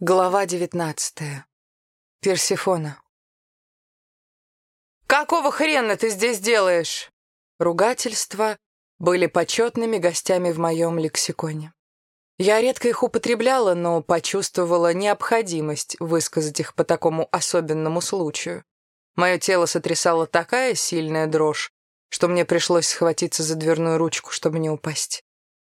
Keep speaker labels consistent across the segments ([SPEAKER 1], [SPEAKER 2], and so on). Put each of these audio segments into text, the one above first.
[SPEAKER 1] Глава девятнадцатая. Персифона. «Какого хрена ты здесь делаешь?» Ругательства были почетными гостями в моем лексиконе. Я редко их употребляла, но почувствовала необходимость высказать их по такому особенному случаю. Мое тело сотрясала такая сильная дрожь, что мне пришлось схватиться за дверную ручку, чтобы не упасть.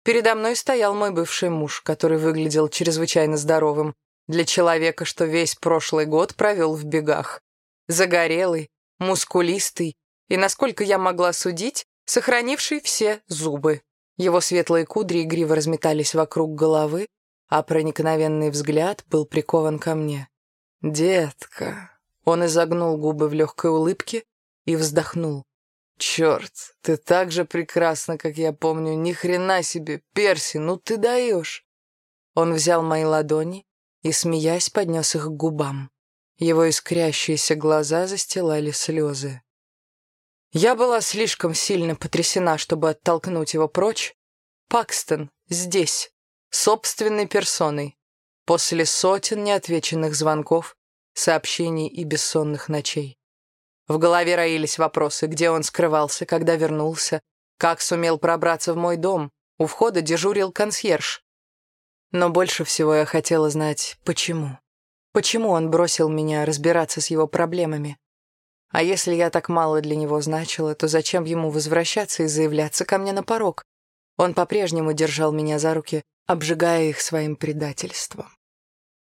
[SPEAKER 1] Передо мной стоял мой бывший муж, который выглядел чрезвычайно здоровым, для человека, что весь прошлый год провел в бегах. Загорелый, мускулистый и, насколько я могла судить, сохранивший все зубы. Его светлые кудри игриво разметались вокруг головы, а проникновенный взгляд был прикован ко мне. «Детка!» Он изогнул губы в легкой улыбке и вздохнул. «Черт, ты так же прекрасна, как я помню. Ни хрена себе, Перси, ну ты даешь!» Он взял мои ладони и, смеясь, поднес их к губам. Его искрящиеся глаза застилали слезы. Я была слишком сильно потрясена, чтобы оттолкнуть его прочь. Пакстон здесь, собственной персоной, после сотен неотвеченных звонков, сообщений и бессонных ночей. В голове роились вопросы, где он скрывался, когда вернулся, как сумел пробраться в мой дом. У входа дежурил консьерж. Но больше всего я хотела знать, почему. Почему он бросил меня разбираться с его проблемами? А если я так мало для него значила, то зачем ему возвращаться и заявляться ко мне на порог? Он по-прежнему держал меня за руки, обжигая их своим предательством.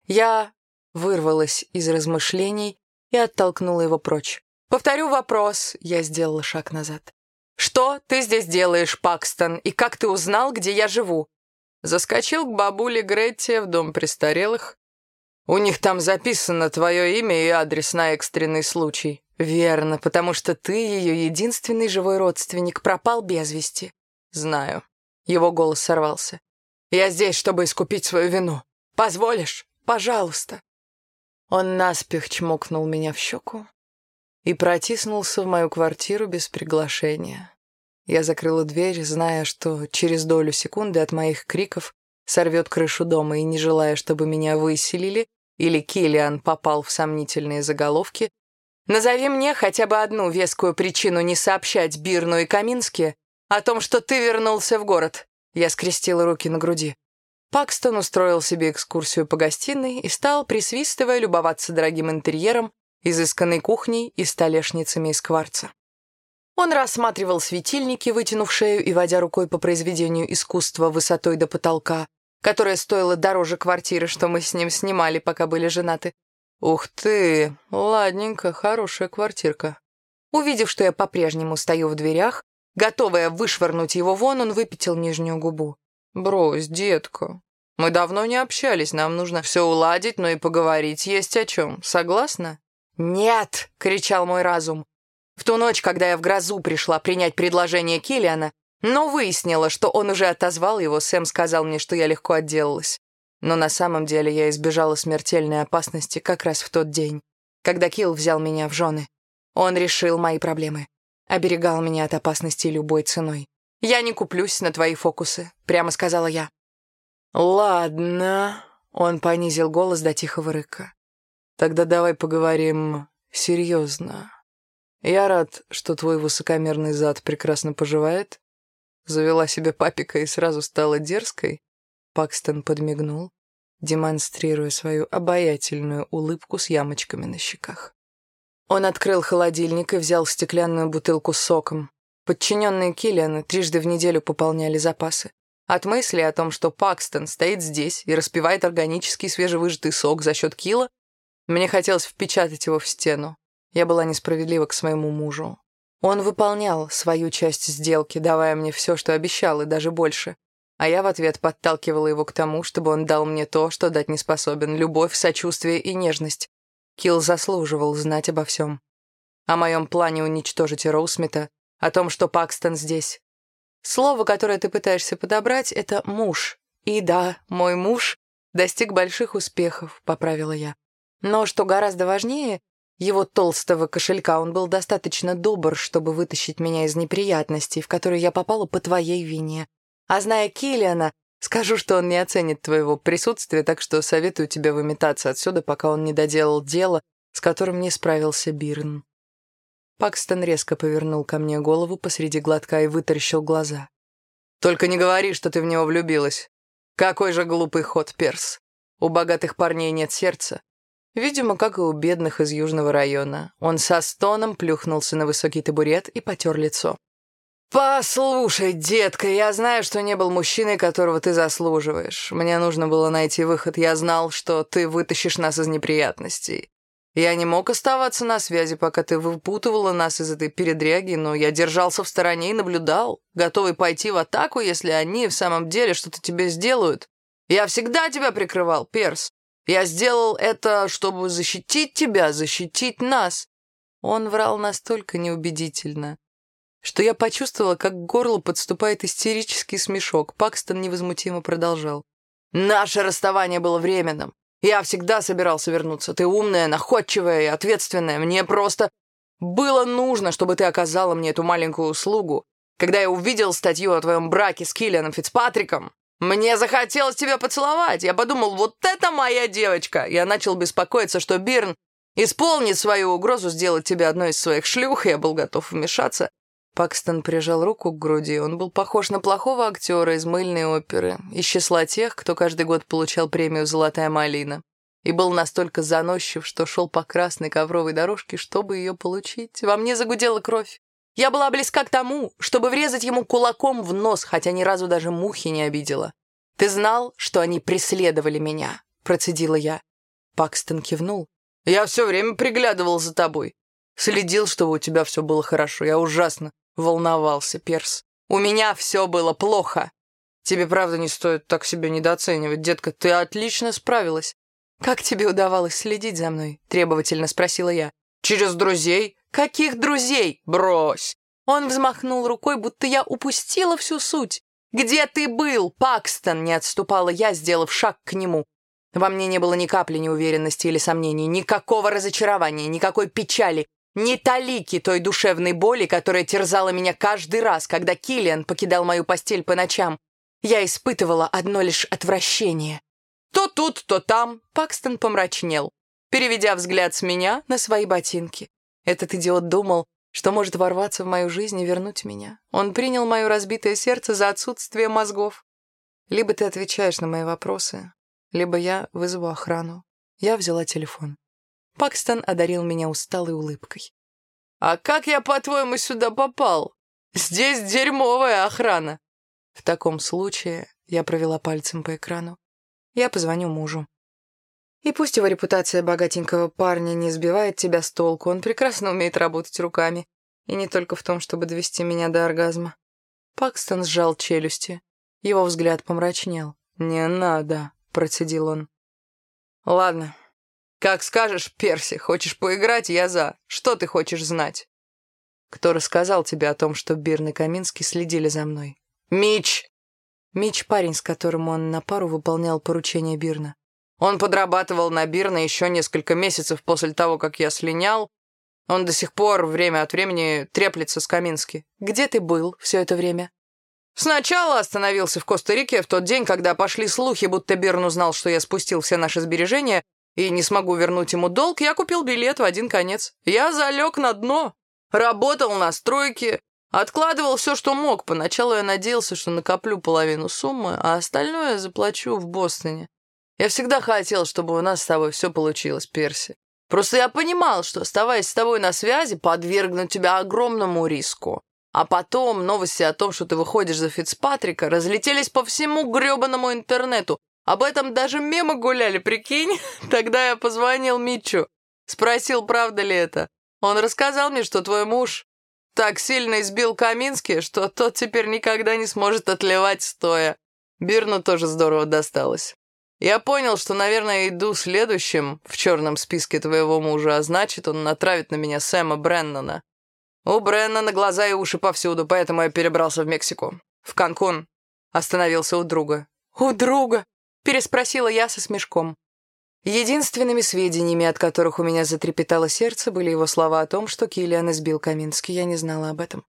[SPEAKER 1] Я вырвалась из размышлений и оттолкнула его прочь. «Повторю вопрос», — я сделала шаг назад. «Что ты здесь делаешь, Пакстон, и как ты узнал, где я живу?» Заскочил к бабуле Гретте в дом престарелых. У них там записано твое имя и адрес на экстренный случай. Верно, потому что ты, ее единственный живой родственник, пропал без вести. Знаю. Его голос сорвался. Я здесь, чтобы искупить свою вину. Позволишь? Пожалуйста. Он наспех чмокнул меня в щеку и протиснулся в мою квартиру без приглашения. Я закрыла дверь, зная, что через долю секунды от моих криков сорвет крышу дома и не желая, чтобы меня выселили или Киллиан попал в сомнительные заголовки, назови мне хотя бы одну вескую причину не сообщать Бирну и Каминске о том, что ты вернулся в город. Я скрестила руки на груди. Пакстон устроил себе экскурсию по гостиной и стал, присвистывая, любоваться дорогим интерьером, изысканной кухней и столешницами из кварца. Он рассматривал светильники, вытянув шею и водя рукой по произведению искусства высотой до потолка, которое стоило дороже квартиры, что мы с ним снимали, пока были женаты. «Ух ты! Ладненько, хорошая квартирка». Увидев, что я по-прежнему стою в дверях, готовая вышвырнуть его вон, он выпятил нижнюю губу. «Брось, детка. Мы давно не общались, нам нужно все уладить, но и поговорить есть о чем. Согласна?» «Нет!» — кричал мой разум. В ту ночь, когда я в грозу пришла принять предложение Киллиана, но выяснила, что он уже отозвал его, Сэм сказал мне, что я легко отделалась. Но на самом деле я избежала смертельной опасности как раз в тот день, когда Килл взял меня в жены. Он решил мои проблемы. Оберегал меня от опасности любой ценой. «Я не куплюсь на твои фокусы», — прямо сказала я. «Ладно», — он понизил голос до тихого рыка. «Тогда давай поговорим серьезно». Я рад, что твой высокомерный зад прекрасно поживает. Завела себе папика и сразу стала дерзкой. Пакстон подмигнул, демонстрируя свою обаятельную улыбку с ямочками на щеках. Он открыл холодильник и взял стеклянную бутылку с соком. Подчиненные Киллиана трижды в неделю пополняли запасы. От мысли о том, что Пакстон стоит здесь и распивает органический свежевыжатый сок за счет Килла, мне хотелось впечатать его в стену. Я была несправедлива к своему мужу. Он выполнял свою часть сделки, давая мне все, что обещал, и даже больше. А я в ответ подталкивала его к тому, чтобы он дал мне то, что дать не способен — любовь, сочувствие и нежность. Килл заслуживал знать обо всем. О моем плане уничтожить Роусмита, о том, что Пакстон здесь. Слово, которое ты пытаешься подобрать, — это «муж». И да, мой муж достиг больших успехов, — поправила я. Но, что гораздо важнее, его толстого кошелька он был достаточно добр, чтобы вытащить меня из неприятностей, в которые я попала по твоей вине. А зная Киллиана, Скажу, что он не оценит твоего присутствия, так что советую тебе выметаться отсюда, пока он не доделал дело, с которым не справился Бирн». Пакстон резко повернул ко мне голову посреди глотка и вытаращил глаза. «Только не говори, что ты в него влюбилась. Какой же глупый ход, Перс. У богатых парней нет сердца. Видимо, как и у бедных из южного района. Он со стоном плюхнулся на высокий табурет и потер лицо. «Послушай, детка, я знаю, что не был мужчиной, которого ты заслуживаешь. Мне нужно было найти выход. Я знал, что ты вытащишь нас из неприятностей. Я не мог оставаться на связи, пока ты выпутывала нас из этой передряги, но я держался в стороне и наблюдал, готовый пойти в атаку, если они в самом деле что-то тебе сделают. Я всегда тебя прикрывал, Перс. Я сделал это, чтобы защитить тебя, защитить нас». Он врал настолько неубедительно, что я почувствовала, как к горлу подступает истерический смешок. Пакстон невозмутимо продолжал. «Наше расставание было временным. Я всегда собирался вернуться. Ты умная, находчивая и ответственная. Мне просто было нужно, чтобы ты оказала мне эту маленькую услугу. Когда я увидел статью о твоем браке с Киллианом Фицпатриком, мне захотелось тебя поцеловать. Я подумал, вот это моя девочка. Я начал беспокоиться, что Бирн исполнит свою угрозу сделать тебя одной из своих шлюх, я был готов вмешаться. Пакстон прижал руку к груди. Он был похож на плохого актера из мыльной оперы, из числа тех, кто каждый год получал премию «Золотая малина». И был настолько заносчив, что шел по красной ковровой дорожке, чтобы ее получить. Во мне загудела кровь. Я была близка к тому, чтобы врезать ему кулаком в нос, хотя ни разу даже мухи не обидела. «Ты знал, что они преследовали меня?» — процедила я. Пакстон кивнул. «Я все время приглядывал за тобой. Следил, чтобы у тебя все было хорошо. Я ужасно волновался Перс. «У меня все было плохо. Тебе, правда, не стоит так себя недооценивать, детка. Ты отлично справилась». «Как тебе удавалось следить за мной?» — требовательно спросила я. «Через друзей?» «Каких друзей? Брось!» Он взмахнул рукой, будто я упустила всю суть. «Где ты был, Пакстон?» — не отступала я, сделав шаг к нему. Во мне не было ни капли неуверенности или сомнений, никакого разочарования, никакой печали. Ни талики той душевной боли, которая терзала меня каждый раз, когда Киллиан покидал мою постель по ночам. Я испытывала одно лишь отвращение. То тут, то там Пакстон помрачнел, переведя взгляд с меня на свои ботинки. Этот идиот думал, что может ворваться в мою жизнь и вернуть меня. Он принял мое разбитое сердце за отсутствие мозгов. Либо ты отвечаешь на мои вопросы, либо я вызову охрану. Я взяла телефон. Пакстон одарил меня усталой улыбкой. «А как я, по-твоему, сюда попал? Здесь дерьмовая охрана!» В таком случае я провела пальцем по экрану. Я позвоню мужу. И пусть его репутация богатенького парня не сбивает тебя с толку, он прекрасно умеет работать руками. И не только в том, чтобы довести меня до оргазма. Пакстон сжал челюсти. Его взгляд помрачнел. «Не надо», — процедил он. «Ладно, «Как скажешь, Перси, хочешь поиграть, я за. Что ты хочешь знать?» «Кто рассказал тебе о том, что Бирн и Каминский следили за мной?» «Мич!» Мич — парень, с которым он на пару выполнял поручения Бирна. Он подрабатывал на Бирна еще несколько месяцев после того, как я слинял. Он до сих пор время от времени треплется с Камински. Где ты был все это время? Сначала остановился в Коста-Рике в тот день, когда пошли слухи, будто Бирн узнал, что я спустил все наши сбережения и не смогу вернуть ему долг, я купил билет в один конец. Я залег на дно, работал на стройке, откладывал все, что мог. Поначалу я надеялся, что накоплю половину суммы, а остальное заплачу в Бостоне. Я всегда хотел, чтобы у нас с тобой все получилось, Перси. Просто я понимал, что, оставаясь с тобой на связи, подвергну тебя огромному риску. А потом новости о том, что ты выходишь за Фицпатрика, разлетелись по всему гребаному интернету, об этом даже мемы гуляли, прикинь? Тогда я позвонил Митчу. Спросил, правда ли это. Он рассказал мне, что твой муж так сильно избил Камински, что тот теперь никогда не сможет отливать стоя. Бирну тоже здорово досталось. Я понял, что, наверное, иду следующим в черном списке твоего мужа, а значит, он натравит на меня Сэма Бреннана. У Бреннана глаза и уши повсюду, поэтому я перебрался в Мексику. В Канкун. Остановился у друга. «У друга?» Переспросила я со смешком. Единственными сведениями, от которых у меня затрепетало сердце, были его слова о том, что Киллиан избил Каминский. Я не знала об этом.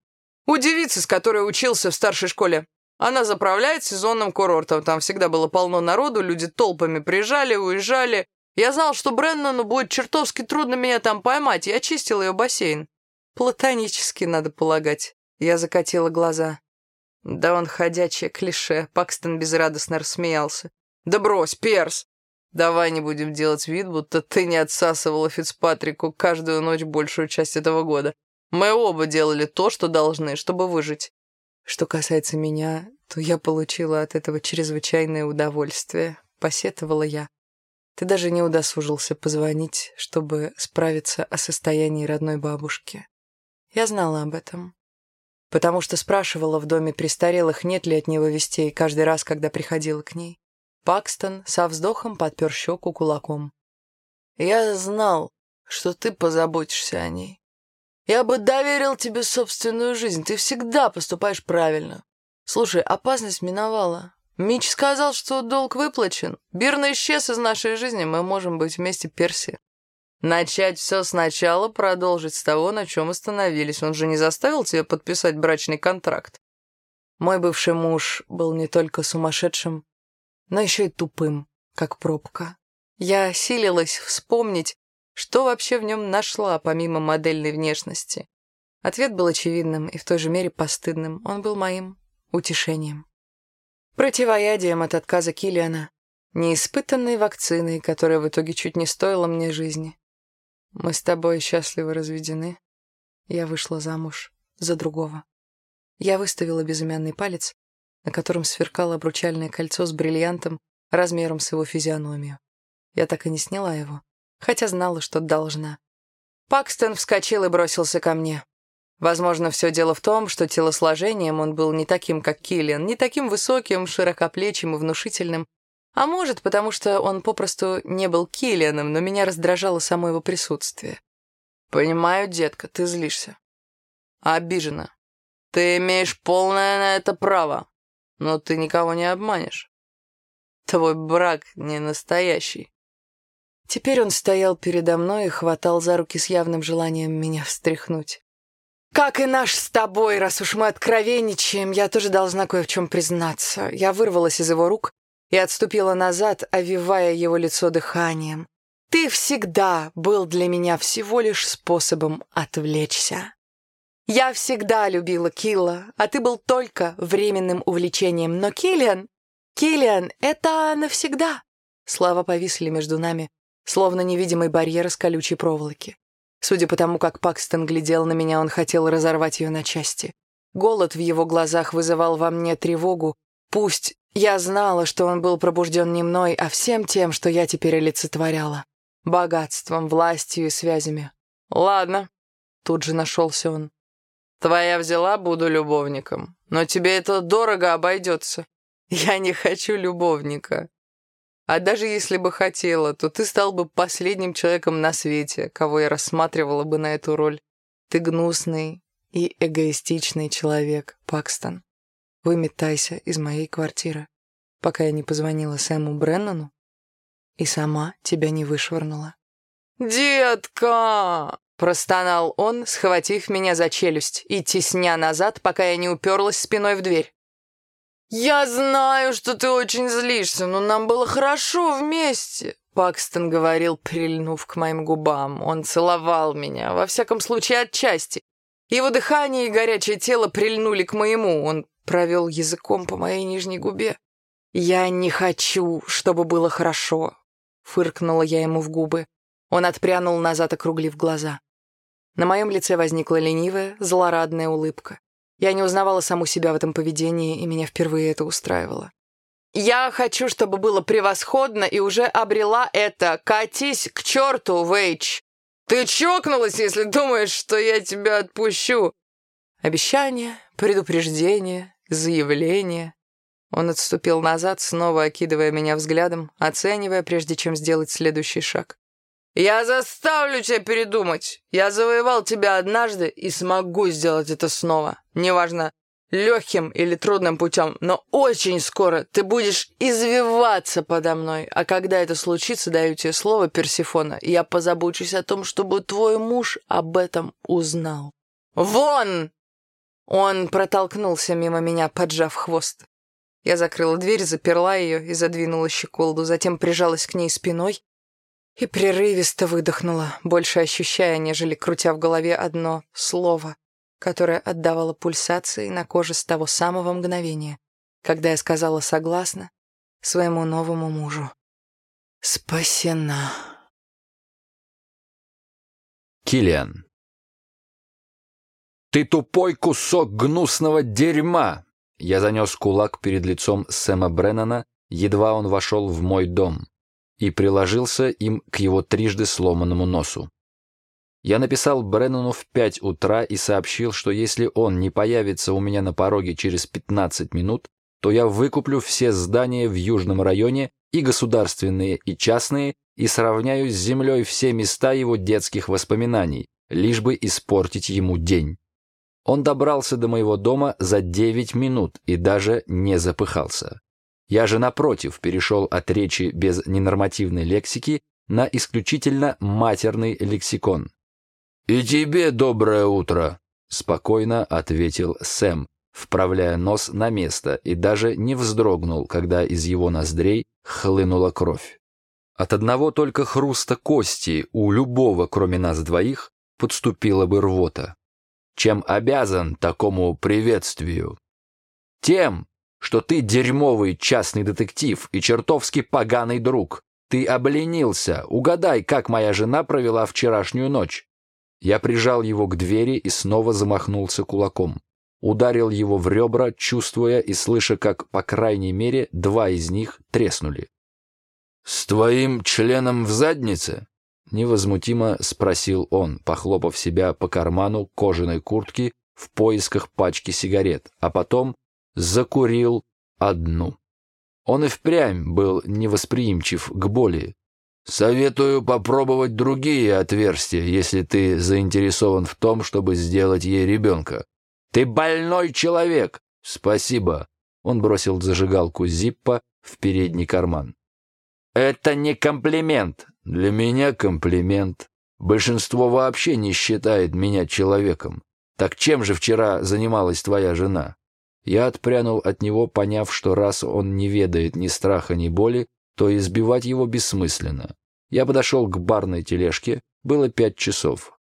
[SPEAKER 1] У девицы, с которой учился в старшей школе. Она заправляет сезонным курортом. Там всегда было полно народу, люди толпами приезжали, уезжали. Я знал, что Бреннану будет чертовски трудно меня там поймать. Я чистил ее бассейн. Платонически, надо полагать. Я закатила глаза. Да он ходячее клише. Пакстон безрадостно рассмеялся. Да брось, Перс! Давай не будем делать вид, будто ты не отсасывала Фицпатрику каждую ночь большую часть этого года. Мы оба делали то, что должны, чтобы выжить. Что касается меня, то я получила от этого чрезвычайное удовольствие, посетовала я. Ты даже не удосужился позвонить, чтобы справиться о состоянии родной бабушки. Я знала об этом. Потому что спрашивала в доме престарелых, нет ли от него вестей, каждый раз, когда приходила к ней. Пакстон со вздохом подпер щеку кулаком. «Я знал, что ты позаботишься о ней. Я бы доверил тебе собственную жизнь. Ты всегда поступаешь правильно. Слушай, опасность миновала. Мич сказал, что долг выплачен. Бирна исчез из нашей жизни, мы можем быть вместе Перси. Начать все сначала, продолжить с того, на чем остановились. Он же не заставил тебя подписать брачный контракт. Мой бывший муж был не только сумасшедшим, но еще и тупым, как пробка. Я осилилась вспомнить, что вообще в нем нашла, помимо модельной внешности? Ответ был очевидным и в той же мере постыдным. Он был моим утешением. Противоядием от отказа Киллиана. Неиспытанной вакциной, которая в итоге чуть не стоила мне жизни. Мы с тобой счастливо разведены. Я вышла замуж за другого. Я выставила безымянный палец, на котором сверкало обручальное кольцо с бриллиантом размером с его физиономию. Я так и не сняла его хотя знала, что должна. Пакстон вскочил и бросился ко мне. Возможно, все дело в том, что телосложением он был не таким, как Киллиан, не таким высоким, широкоплечим и внушительным, а может, потому что он попросту не был Киллианом, но меня раздражало само его присутствие. «Понимаю, детка, ты злишься. Обижена. Ты имеешь полное на это право, но ты никого не обманешь. Твой брак не настоящий. Теперь он стоял передо мной и хватал за руки с явным желанием меня встряхнуть. «Как и наш с тобой, раз уж мы откровенничаем, я тоже должна кое в чем признаться». Я вырвалась из его рук и отступила назад, овивая его лицо дыханием. «Ты всегда был для меня всего лишь способом отвлечься. Я всегда любила Килла, а ты был только временным увлечением. Но Киллиан... Киллиан — это навсегда». Слова повисли между нами, словно невидимый барьер из колючей проволоки. Судя по тому, как Пакстон глядел на меня, он хотел разорвать ее на части. Голод в его глазах вызывал во мне тревогу. Пусть я знала, что он был пробужден не мной, а всем тем, что я теперь олицетворяла. Богатством, властью и связями. «Ладно», — тут же нашелся он. «Твоя взяла, буду любовником. Но тебе это дорого обойдется. Я не хочу любовника. А даже если бы хотела, то ты стал бы последним человеком на свете, кого я рассматривала бы на эту роль. Ты гнусный и эгоистичный человек, Пакстон. Выметайся из моей квартиры, пока я не позвонила Сэму Бреннану и сама тебя не вышвырнула. «Детка!» — простонал он, схватив меня за челюсть и тесня назад, пока я не уперлась спиной в дверь. «Я знаю, что ты очень злишься, но нам было хорошо вместе», — Пакстон говорил, прильнув к моим губам. Он целовал меня, во всяком случае, отчасти. Его дыхание и горячее тело прильнули к моему. Он провел языком по моей нижней губе. «Я не хочу, чтобы было хорошо», — фыркнула я ему в губы. Он отпрянул назад, округлив глаза. На моем лице возникла ленивая, злорадная улыбка. Я не узнавала саму себя в этом поведении, и меня впервые это устраивало. «Я хочу, чтобы было превосходно, и уже обрела это. Катись к черту, Вейч! Ты чокнулась, если думаешь, что я тебя отпущу!» Обещание, предупреждение, заявление. Он отступил назад, снова окидывая меня взглядом, оценивая, прежде чем сделать следующий шаг. «Я заставлю тебя передумать. Я завоевал тебя однажды и смогу сделать это снова. Неважно, легким или трудным путем, но очень скоро ты будешь извиваться подо мной. А когда это случится, даю тебе слово, Персифона, я позабочусь о том, чтобы твой муж об этом узнал. Вон!» Он протолкнулся мимо меня, поджав хвост. Я закрыла дверь, заперла ее и задвинула щеколду, затем прижалась к ней спиной и прерывисто выдохнула, больше ощущая, нежели крутя в голове одно слово, которое отдавало пульсации на коже с того самого мгновения, когда я сказала согласно своему новому мужу. «Спасена».
[SPEAKER 2] Киллиан. «Ты тупой кусок гнусного дерьма!» Я занес кулак перед лицом Сэма Бреннана, едва он вошел в мой дом, и приложился им к его трижды сломанному носу. Я написал Бреннану в пять утра и сообщил, что если он не появится у меня на пороге через 15 минут, то я выкуплю все здания в Южном районе, и государственные, и частные, и сравняю с землей все места его детских воспоминаний, лишь бы испортить ему день. Он добрался до моего дома за 9 минут и даже не запыхался. Я же, напротив, перешел от речи без ненормативной лексики на исключительно матерный лексикон. «И тебе доброе утро», — спокойно ответил Сэм, вправляя нос на место, и даже не вздрогнул, когда из его ноздрей хлынула кровь. От одного только хруста кости у любого, кроме нас двоих, подступила бы рвота чем обязан такому приветствию. Тем, что ты дерьмовый частный детектив и чертовски поганый друг. Ты обленился. Угадай, как моя жена провела вчерашнюю ночь. Я прижал его к двери и снова замахнулся кулаком. Ударил его в ребра, чувствуя и слыша, как, по крайней мере, два из них треснули. «С твоим членом в заднице?» Невозмутимо спросил он, похлопав себя по карману кожаной куртки в поисках пачки сигарет, а потом закурил одну. Он и впрямь был невосприимчив к боли. «Советую попробовать другие отверстия, если ты заинтересован в том, чтобы сделать ей ребенка. Ты больной человек!» «Спасибо!» Он бросил зажигалку Зиппа в передний карман. «Это не комплимент!» Для меня комплимент. Большинство вообще не считает меня человеком. Так чем же вчера занималась твоя жена? Я отпрянул от него, поняв, что раз он не ведает ни страха, ни боли, то избивать его бессмысленно. Я подошел к барной тележке, было пять часов.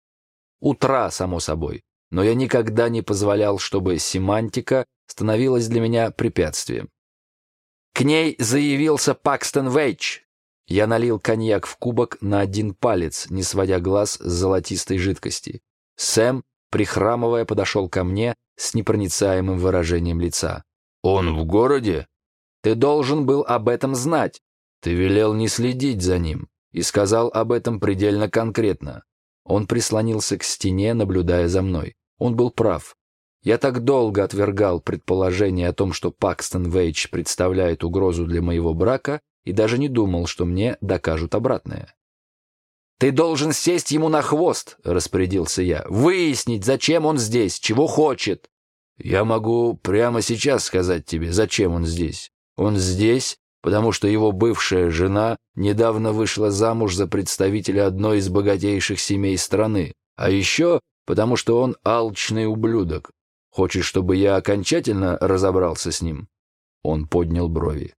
[SPEAKER 2] Утра, само собой, но я никогда не позволял, чтобы семантика становилась для меня препятствием. К ней заявился Пакстон Вейдж, я налил коньяк в кубок на один палец, не сводя глаз с золотистой жидкости. Сэм, прихрамывая, подошел ко мне с непроницаемым выражением лица. «Он в городе? Ты должен был об этом знать. Ты велел не следить за ним и сказал об этом предельно конкретно. Он прислонился к стене, наблюдая за мной. Он был прав. Я так долго отвергал предположение о том, что Пакстон Вейдж представляет угрозу для моего брака, и даже не думал, что мне докажут обратное. «Ты должен сесть ему на хвост», — распорядился я, — «выяснить, зачем он здесь, чего хочет». «Я могу прямо сейчас сказать тебе, зачем он здесь. Он здесь, потому что его бывшая жена недавно вышла замуж за представителя одной из богатейших семей страны, а еще потому что он алчный ублюдок. Хочешь, чтобы я окончательно разобрался с ним?» Он поднял брови.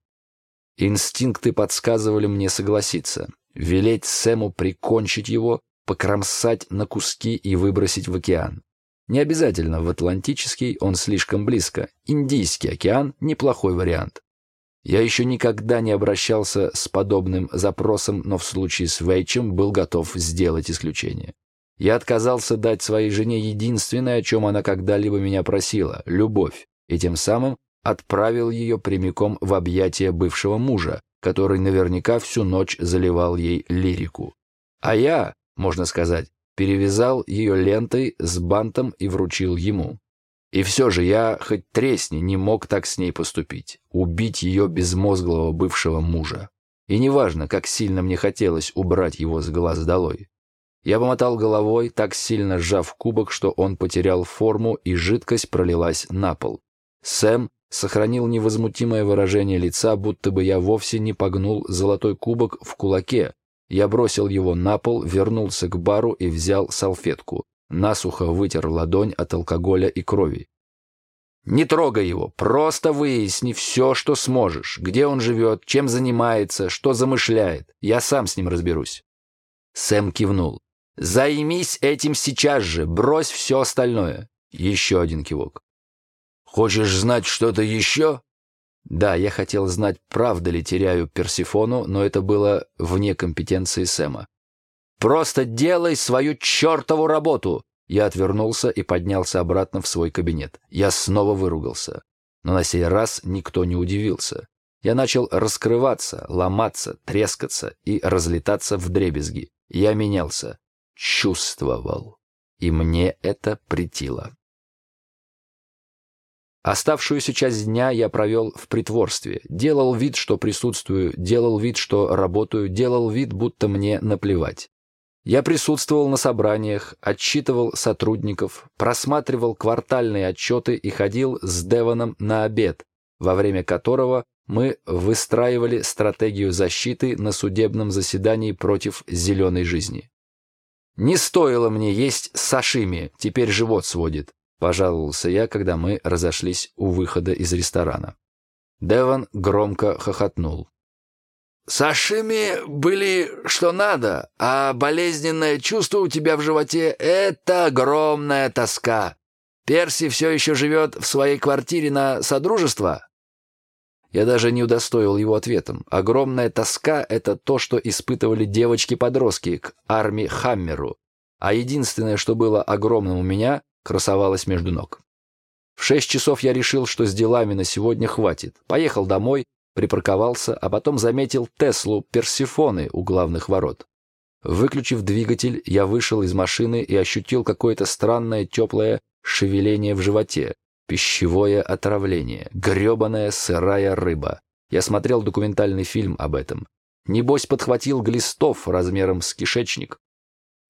[SPEAKER 2] Инстинкты подсказывали мне согласиться, велеть Сэму прикончить его, покромсать на куски и выбросить в океан. Не обязательно в Атлантический, он слишком близко. Индийский океан – неплохой вариант. Я еще никогда не обращался с подобным запросом, но в случае с Вейчем был готов сделать исключение. Я отказался дать своей жене единственное, о чем она когда-либо меня просила – любовь, и тем самым отправил ее прямиком в объятия бывшего мужа, который наверняка всю ночь заливал ей лирику. А я, можно сказать, перевязал ее лентой с бантом и вручил ему. И все же я, хоть тресни, не мог так с ней поступить, убить ее безмозглого бывшего мужа. И неважно, как сильно мне хотелось убрать его с глаз долой. Я помотал головой, так сильно сжав кубок, что он потерял форму, и жидкость пролилась на пол. Сэм сохранил невозмутимое выражение лица, будто бы я вовсе не погнул золотой кубок в кулаке. Я бросил его на пол, вернулся к бару и взял салфетку. Насухо вытер ладонь от алкоголя и крови. Не трогай его, просто выясни все, что сможешь. Где он живет, чем занимается, что замышляет. Я сам с ним разберусь». Сэм кивнул. «Займись этим сейчас же, брось все остальное». Еще один кивок. «Хочешь знать что-то еще?» Да, я хотел знать, правда ли теряю Персифону, но это было вне компетенции Сэма. «Просто делай свою чертову работу!» Я отвернулся и поднялся обратно в свой кабинет. Я снова выругался. Но на сей раз никто не удивился. Я начал раскрываться, ломаться, трескаться и разлетаться в дребезги. Я менялся. Чувствовал. И мне это притило. Оставшуюся часть дня я провел в притворстве. Делал вид, что присутствую, делал вид, что работаю, делал вид, будто мне наплевать. Я присутствовал на собраниях, отчитывал сотрудников, просматривал квартальные отчеты и ходил с Девоном на обед, во время которого мы выстраивали стратегию защиты на судебном заседании против зеленой жизни. «Не стоило мне есть сашими, теперь живот сводит», — пожаловался я, когда мы разошлись у выхода из ресторана. Деван громко хохотнул. «Сашими были что надо, а болезненное чувство у тебя в животе — это огромная тоска. Перси все еще живет в своей квартире на Содружество?» Я даже не удостоил его ответом. Огромная тоска — это то, что испытывали девочки-подростки к армии Хаммеру, а единственное, что было огромным у меня, красовалась между ног. В шесть часов я решил, что с делами на сегодня хватит. Поехал домой, припарковался, а потом заметил Теслу Персифоны у главных ворот. Выключив двигатель, я вышел из машины и ощутил какое-то странное теплое шевеление в животе. Пищевое отравление. грёбаная сырая рыба. Я смотрел документальный фильм об этом. Небось, подхватил глистов размером с кишечник.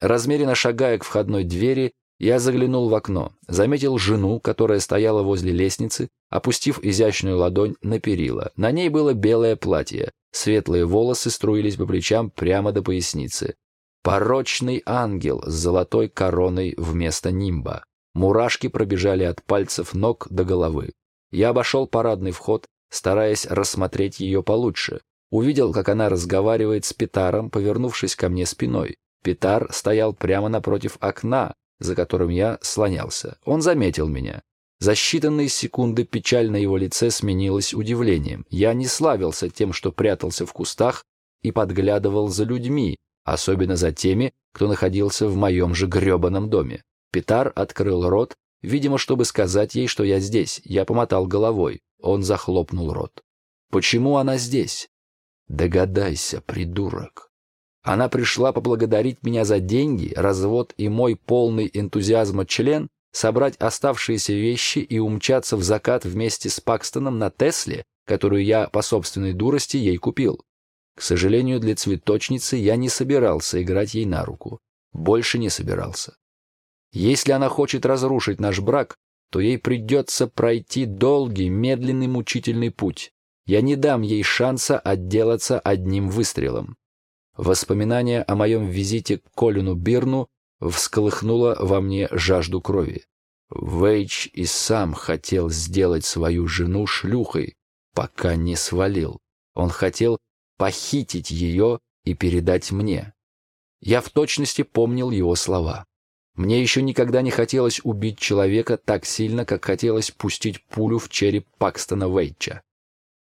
[SPEAKER 2] Размеренно шагая к входной двери, я заглянул в окно, заметил жену, которая стояла возле лестницы, опустив изящную ладонь на перила. На ней было белое платье, светлые волосы струились по плечам прямо до поясницы. Порочный ангел с золотой короной вместо нимба. Мурашки пробежали от пальцев ног до головы. Я обошел парадный вход, стараясь рассмотреть ее получше. Увидел, как она разговаривает с Питаром, повернувшись ко мне спиной. Питар стоял прямо напротив окна, за которым я слонялся. Он заметил меня. За считанные секунды печаль на его лице сменилась удивлением. Я не славился тем, что прятался в кустах и подглядывал за людьми, особенно за теми, кто находился в моем же гребаном доме. Питар открыл рот, видимо, чтобы сказать ей, что я здесь. Я помотал головой. Он захлопнул рот. «Почему она здесь?» «Догадайся, придурок». Она пришла поблагодарить меня за деньги, развод и мой полный энтузиазма член, собрать оставшиеся вещи и умчаться в закат вместе с Пакстоном на Тесле, которую я по собственной дурости ей купил. К сожалению, для цветочницы я не собирался играть ей на руку. Больше не собирался. Если она хочет разрушить наш брак, то ей придется пройти долгий, медленный, мучительный путь. Я не дам ей шанса отделаться одним выстрелом. Воспоминание о моем визите к Колину Бирну всколыхнуло во мне жажду крови. Вейч и сам хотел сделать свою жену шлюхой, пока не свалил. Он хотел похитить ее и передать мне. Я в точности помнил его слова. Мне еще никогда не хотелось убить человека так сильно, как хотелось пустить пулю в череп Пакстона Вейча.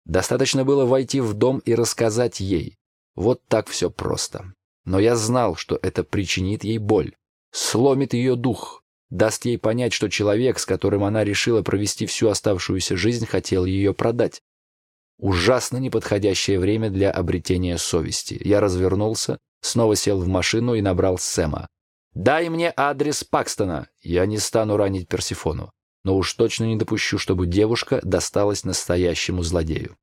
[SPEAKER 2] Достаточно было войти в дом и рассказать ей. Вот так все просто. Но я знал, что это причинит ей боль, сломит ее дух, даст ей понять, что человек, с которым она решила провести всю оставшуюся жизнь, хотел ее продать. Ужасно неподходящее время для обретения совести. Я развернулся, снова сел в машину и набрал Сэма. «Дай мне адрес Пакстона. Я не стану ранить Персифону, но уж точно не допущу, чтобы девушка досталась настоящему злодею».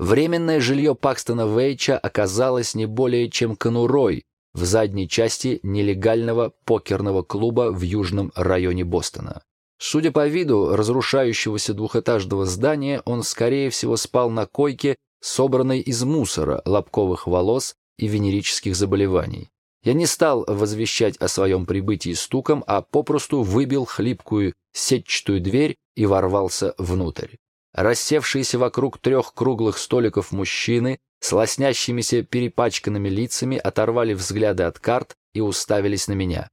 [SPEAKER 2] Временное жилье Пакстона Вейча оказалось не более чем конурой в задней части нелегального покерного клуба в южном районе Бостона. Судя по виду разрушающегося двухэтажного здания, он, скорее всего, спал на койке, собранной из мусора, лобковых волос и венерических заболеваний. Я не стал возвещать о своем прибытии стуком, а попросту выбил хлипкую сетчатую дверь и ворвался внутрь. Рассевшиеся вокруг трех круглых столиков мужчины с лоснящимися перепачканными лицами оторвали взгляды от карт и уставились на меня.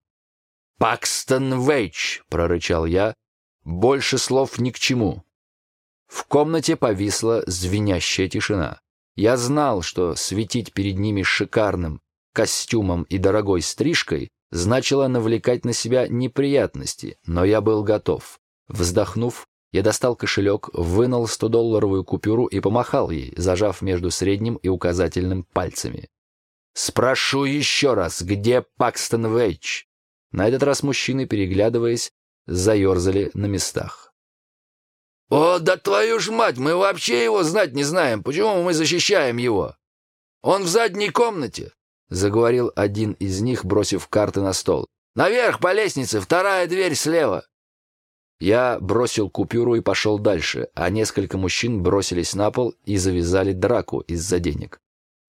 [SPEAKER 2] «Пакстон Вейч!» — прорычал я. «Больше слов ни к чему». В комнате повисла звенящая тишина. Я знал, что светить перед ними шикарным костюмом и дорогой стрижкой значило навлекать на себя неприятности, но я был готов. Вздохнув, я достал кошелек, вынул 100-долларовую купюру и помахал ей, зажав между средним и указательным пальцами. «Спрошу еще раз, где Пакстон Вейч?» На этот раз мужчины, переглядываясь, заерзали на местах.
[SPEAKER 3] «О, да твою ж мать, мы вообще его знать не знаем. Почему мы защищаем его? Он в задней комнате», — заговорил один из них, бросив карты на стол. «Наверх по лестнице, вторая дверь слева».
[SPEAKER 2] Я бросил купюру и пошел дальше, а несколько мужчин бросились на пол и завязали драку из-за денег.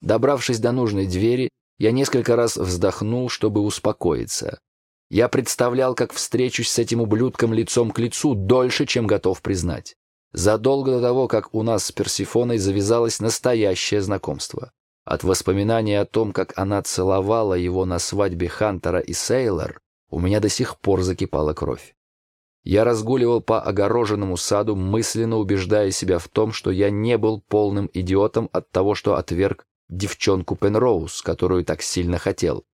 [SPEAKER 2] Добравшись до нужной двери, я несколько раз вздохнул, чтобы успокоиться. Я представлял, как встречусь с этим ублюдком лицом к лицу дольше, чем готов признать. Задолго до того, как у нас с Персифоной завязалось настоящее знакомство. От воспоминания о том, как она целовала его на свадьбе Хантера и Сейлор, у меня до сих пор закипала кровь. Я разгуливал по огороженному саду, мысленно убеждая себя в том, что я не был полным идиотом от того, что отверг девчонку Пенроуз, которую так сильно хотел.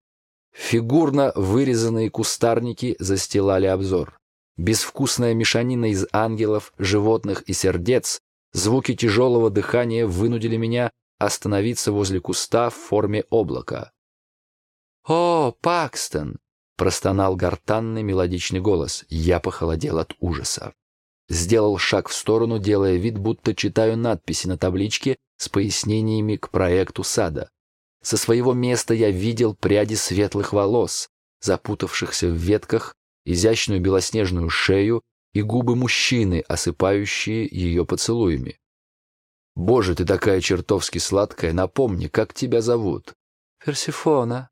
[SPEAKER 2] Фигурно вырезанные кустарники застилали обзор. Безвкусная мешанина из ангелов, животных и сердец, звуки тяжелого дыхания вынудили меня остановиться возле куста в форме облака. «О, Пакстон!» — простонал гортанный мелодичный голос. Я похолодел от ужаса. Сделал шаг в сторону, делая вид, будто читаю надписи на табличке с пояснениями к проекту сада. Со своего места я видел пряди светлых волос, запутавшихся в ветках, изящную белоснежную шею и губы мужчины, осыпающие ее поцелуями. «Боже, ты такая чертовски сладкая, напомни, как тебя зовут?» «Персифона».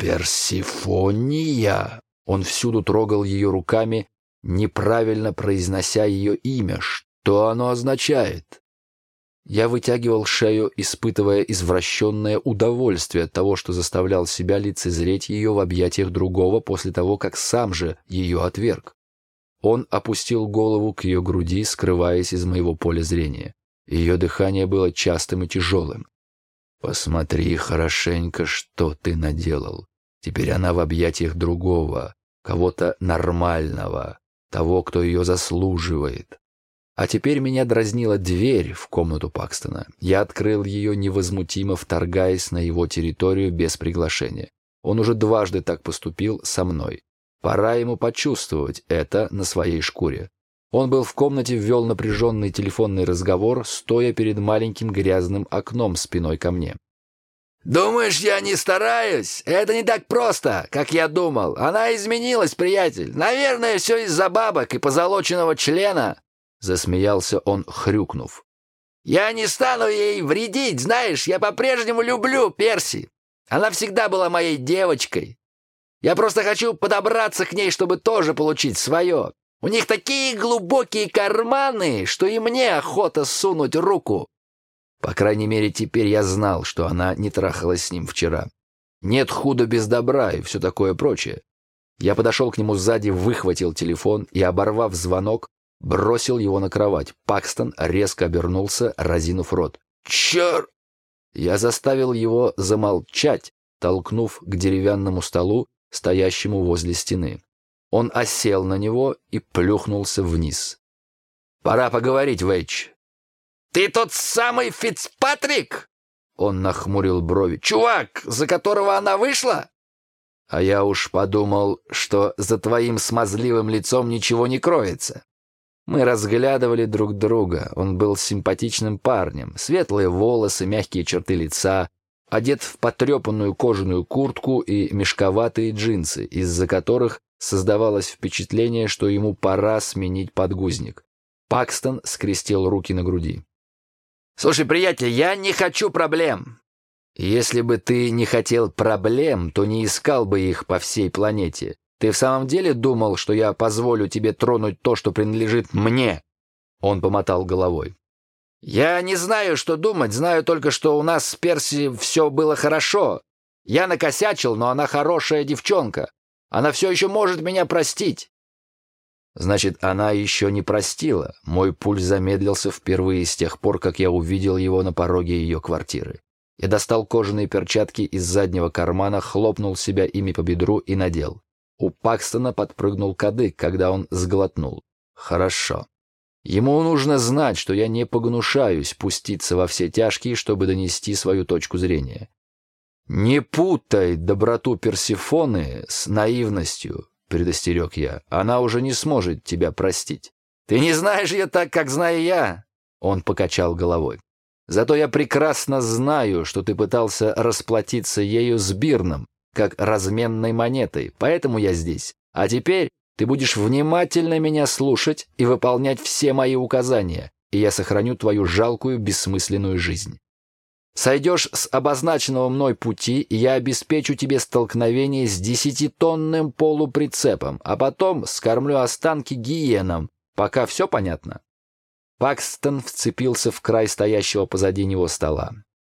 [SPEAKER 2] «Персифония!» Он всюду трогал ее руками, неправильно произнося ее имя. Что оно означает? Я вытягивал шею, испытывая извращенное удовольствие от того, что заставлял себя лицезреть ее в объятиях другого после того, как сам же ее отверг. Он опустил голову к ее груди, скрываясь из моего поля зрения. Ее дыхание было частым и тяжелым. «Посмотри хорошенько, что ты наделал. Теперь она в объятиях другого, кого-то нормального, того, кто ее заслуживает. А теперь меня дразнила дверь в комнату Пакстона. Я открыл ее невозмутимо, вторгаясь на его территорию без приглашения. Он уже дважды так поступил со мной. Пора ему почувствовать это на своей шкуре. Он был в комнате, ввел напряженный телефонный разговор, стоя перед маленьким грязным окном спиной ко мне.
[SPEAKER 3] «Думаешь, я не стараюсь? Это не так просто, как я думал. Она изменилась, приятель. Наверное, все из-за бабок и позолоченного члена.
[SPEAKER 2] Засмеялся он, хрюкнув.
[SPEAKER 3] «Я не стану ей вредить, знаешь, я по-прежнему люблю Перси. Она всегда была моей девочкой. Я просто хочу подобраться к ней, чтобы тоже получить свое. У них такие глубокие карманы, что и мне охота сунуть руку».
[SPEAKER 2] По крайней мере, теперь я знал, что она не трахалась с ним вчера. Нет худа без добра и все такое прочее. Я подошел к нему сзади, выхватил телефон и, оборвав звонок, бросил его на кровать. Пакстон резко обернулся, разинув рот.
[SPEAKER 3] «Черт!»
[SPEAKER 2] Я заставил его замолчать, толкнув к деревянному столу, стоящему возле стены. Он осел на него и плюхнулся вниз. «Пора поговорить, Вэйч».
[SPEAKER 3] «Ты тот самый Фицпатрик?»
[SPEAKER 2] Он нахмурил брови.
[SPEAKER 3] «Чувак, за которого она вышла?»
[SPEAKER 2] «А я уж подумал, что за твоим смазливым лицом ничего не кроется. Мы разглядывали друг друга. Он был симпатичным парнем. Светлые волосы, мягкие черты лица, одет в потрепанную кожаную куртку и мешковатые джинсы, из-за которых создавалось впечатление, что ему пора сменить подгузник. Пакстон скрестил руки на груди.
[SPEAKER 3] «Слушай, приятель, я не хочу проблем.
[SPEAKER 2] Если бы ты не хотел проблем, то не искал бы их по всей планете. Ты в самом деле думал, что я позволю тебе тронуть то, что принадлежит мне?» Он помотал головой.
[SPEAKER 3] «Я не знаю, что думать, знаю только, что у нас с Перси все было хорошо. Я накосячил, но она хорошая девчонка. Она все еще может меня простить».
[SPEAKER 2] Значит, она еще не простила. Мой пульс замедлился впервые с тех пор, как я увидел его на пороге ее квартиры. Я достал кожаные перчатки из заднего кармана, хлопнул себя ими по бедру и надел. У Пакстона подпрыгнул кадык, когда он сглотнул. Хорошо. Ему нужно знать, что я не погнушаюсь пуститься во все тяжкие, чтобы донести свою точку зрения. «Не путай доброту Персифоны с наивностью», — предостерег я. «Она уже не сможет тебя простить».
[SPEAKER 3] «Ты не знаешь ее так, как знаю я», — он покачал головой.
[SPEAKER 2] «Зато я прекрасно знаю, что ты пытался расплатиться ею с Бирном, как разменной монетой, поэтому я здесь. А теперь ты будешь внимательно меня слушать и выполнять все мои указания, и я сохраню твою жалкую, бессмысленную жизнь. Сойдешь с обозначенного мной пути, и я обеспечу тебе столкновение с десятитонным полуприцепом, а потом скормлю останки гиенам, пока все понятно». Пакстон вцепился в край стоящего позади него стола.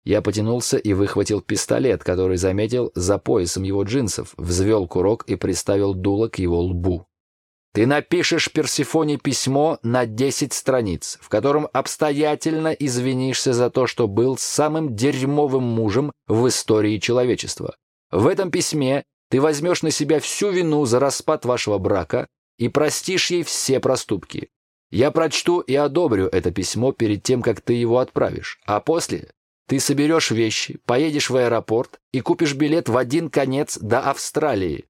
[SPEAKER 2] Я потянулся и выхватил пистолет, который заметил за поясом его джинсов, взвел курок и приставил дуло к его лбу. «Ты напишешь Персифоне письмо на десять страниц, в котором обстоятельно извинишься за то, что был самым дерьмовым мужем в истории человечества. В этом письме ты возьмешь на себя всю вину за распад вашего брака и простишь ей все проступки. Я прочту и одобрю это письмо перед тем, как ты его отправишь, а после ты соберешь вещи, поедешь в аэропорт и купишь билет в один конец до Австралии.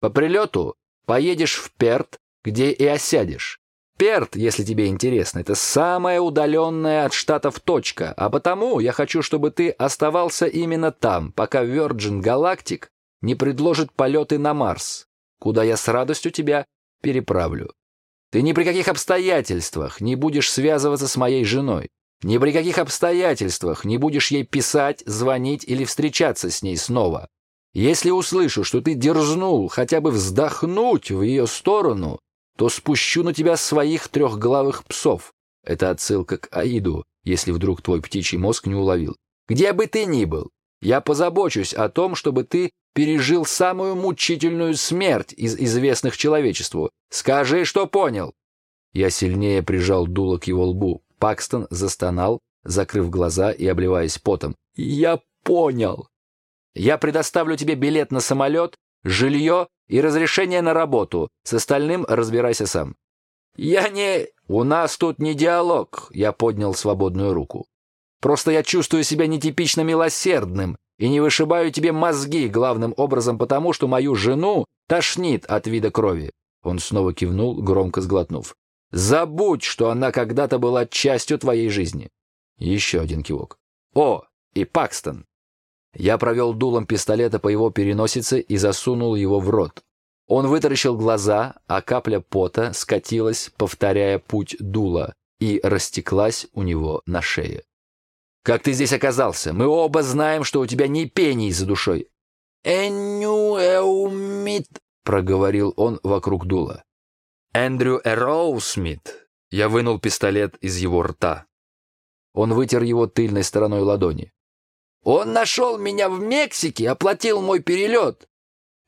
[SPEAKER 2] По прилету поедешь в Перт, где и осядешь. Перт, если тебе интересно, это самая удаленная от штатов точка, а потому я хочу, чтобы ты оставался именно там, пока Virgin Galactic не предложит полеты на Марс, куда я с радостью тебя переправлю. Ты ни при каких обстоятельствах не будешь связываться с моей женой. Ни при каких обстоятельствах не будешь ей писать, звонить или встречаться с ней снова. Если услышу, что ты дерзнул хотя бы вздохнуть в ее сторону, то спущу на тебя своих трехглавых псов. Это отсылка к Аиду, если вдруг твой птичий мозг не уловил. Где бы ты ни был, я позабочусь о том, чтобы ты пережил самую мучительную смерть из известных человечеству. Скажи, что понял. Я сильнее прижал дуло к его лбу. Пакстон застонал, закрыв глаза и обливаясь потом. «Я понял. Я предоставлю тебе билет на самолет, жилье и разрешение на работу. С остальным разбирайся сам». «Я не...» «У нас тут не диалог», — я поднял свободную руку. «Просто я чувствую себя нетипично милосердным и не вышибаю тебе мозги главным образом потому, что мою жену тошнит от вида крови». Он снова кивнул, громко сглотнув. Забудь, что она когда-то была частью твоей жизни. Еще один кивок. О, и Пакстон. Я провел дулом пистолета по его переносице и засунул его в рот. Он вытаращил глаза, а капля пота скатилась, повторяя путь дула, и растеклась у него на шее. «Как ты здесь оказался? Мы оба знаем, что у тебя не пений за душой».
[SPEAKER 3] «Энюэумит», —
[SPEAKER 2] проговорил он вокруг дула. Эндрю Эроусмит. Я вынул пистолет из его рта. Он вытер его тыльной стороной ладони.
[SPEAKER 3] «Он нашел меня в Мексике, оплатил мой перелет.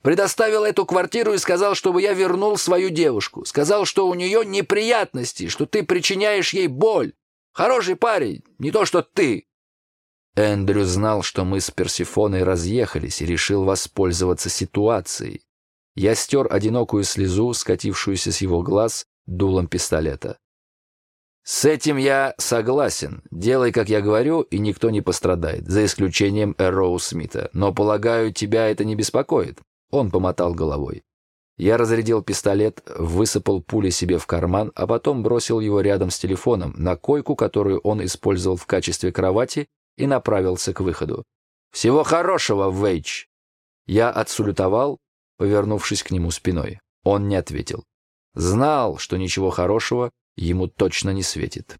[SPEAKER 3] Предоставил эту квартиру и сказал, чтобы я вернул свою девушку. Сказал, что у нее неприятности, что ты причиняешь ей боль. Хороший парень, не то что ты».
[SPEAKER 2] Эндрю знал, что мы с Персифоной разъехались и решил воспользоваться ситуацией. Я стер одинокую слезу, скатившуюся с его глаз, дулом пистолета. «С этим я согласен. Делай, как я говорю, и никто не пострадает, за исключением Эроу Смита. Но, полагаю, тебя это не беспокоит?» Он помотал головой. Я разрядил пистолет, высыпал пули себе в карман, а потом бросил его рядом с телефоном, на койку, которую он использовал в качестве кровати, и направился к выходу. «Всего хорошего, Вейдж!» Я отсулютовал, повернувшись к нему спиной. Он не ответил. Знал, что ничего хорошего ему точно не светит.